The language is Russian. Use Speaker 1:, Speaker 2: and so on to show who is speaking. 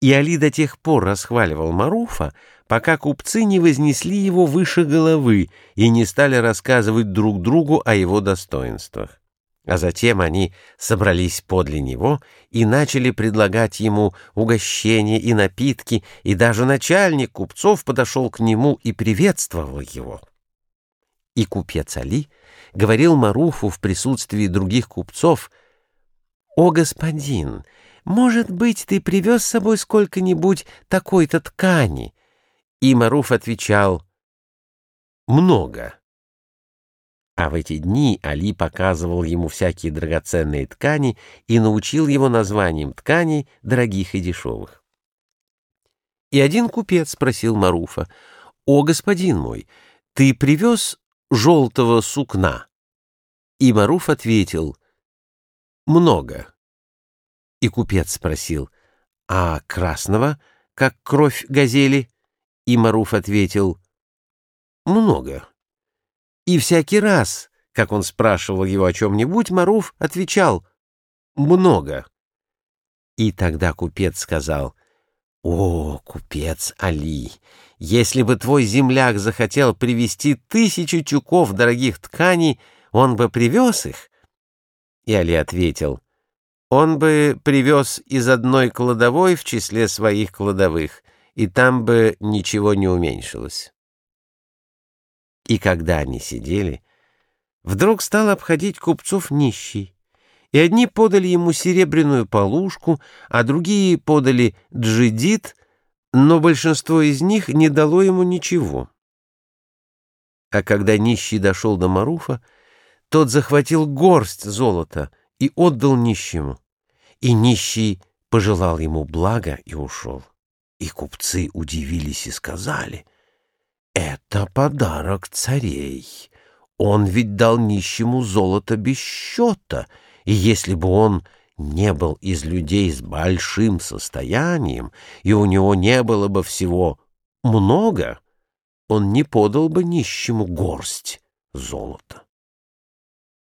Speaker 1: И Али до тех пор расхваливал Маруфа, пока купцы не вознесли его выше головы и не стали рассказывать друг другу о его достоинствах. А затем они собрались подле него и начали предлагать ему угощения и напитки, и даже начальник купцов подошел к нему и приветствовал его. И купец Али говорил Маруфу в присутствии других купцов, «О, господин!» «Может быть, ты привез с собой сколько-нибудь такой-то ткани?» И Маруф отвечал, «Много». А в эти дни Али показывал ему всякие драгоценные ткани и научил его названием тканей, дорогих и дешевых. И один купец спросил Маруфа, «О, господин мой, ты привез желтого сукна?» И Маруф ответил, «Много». И купец спросил, «А красного, как кровь газели?» И Маруф ответил, «Много». И всякий раз, как он спрашивал его о чем-нибудь, Маруф отвечал, «Много». И тогда купец сказал, «О, купец Али, если бы твой земляк захотел привезти тысячу тюков дорогих тканей, он бы привез их?» И Али ответил, он бы привез из одной кладовой в числе своих кладовых, и там бы ничего не уменьшилось. И когда они сидели, вдруг стал обходить купцов нищий, и одни подали ему серебряную полушку, а другие подали джидит, но большинство из них не дало ему ничего. А когда нищий дошел до Маруфа, тот захватил горсть золота — и отдал нищему. И нищий пожелал ему блага и ушел. И купцы удивились и сказали, «Это подарок царей. Он ведь дал нищему золото без счета, и если бы он не был из людей с большим состоянием, и у него не было бы всего много, он не подал бы нищему горсть золота.